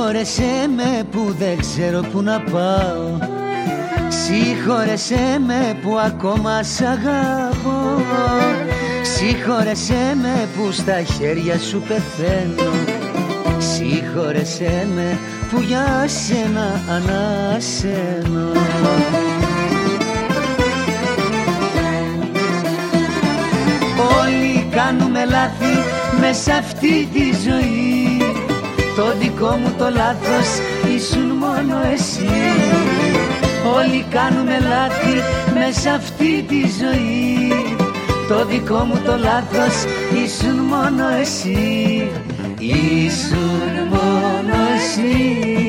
Συγχώρεσέ με που δεν ξέρω που να πάω. Συγχώρεσέ με που ακόμα σ' αγαπώ. Συγχώρεσέ με που στα χέρια σου πεθαίνω. Συγχώρεσέ με που για σένα ανασένω. Όλοι κάνουμε λάθη μέσα αυτή τη ζωή Το δικό μου το λάθος ήσουν μόνο εσύ. Όλοι κάνουμε λάθη μέσα αυτή τη ζωή. Το δικό μου το λάθος ήσουν μόνο εσύ. Ήσουν μόνο εσύ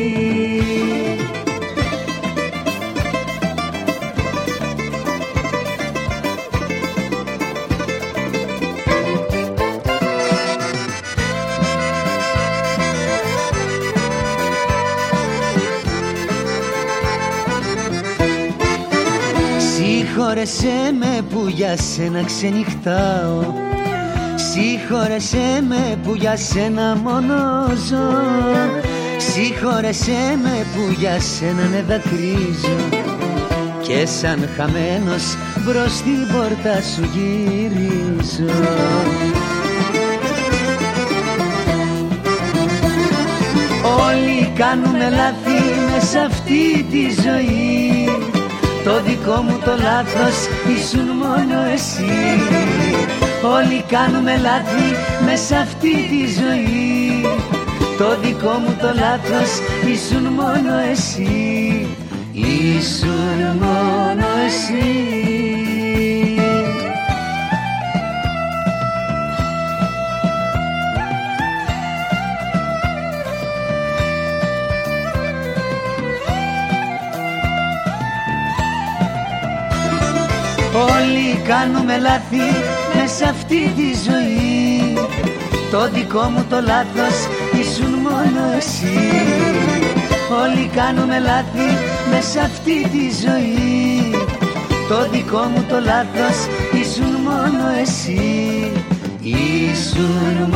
Συγχώρεσέ με που για σένα ξενυχτάω. Συγχώρεσέ με που για σένα μόνο ζω. Συγχώρεσέ με που για σένα ναι δακρύζω. Και σαν χαμένος μπρος στην πόρτα σου γυρίζω. Όλοι κάνουμε λάθη μέσα αυτή τη ζωή το δικό μου το λάθος ήσουν μόνο εσύ. Όλοι κάνουμε λάθη μέσα αυτή τη ζωή. Το δικό μου το λάθος ήσουν μόνο εσύ. Ήσουν μόνο Όλοι κάνουμε λάθη μέσα αυτή τη ζωή. Το δικό μου το λάθος ήσουν μόνο εσύ. Όλοι κάνουμε λάθη μέσα αυτή τη ζωή. Το δικό μου το λάθος ήσουν μόνο εσύ. Ήσουν μόνο εσύ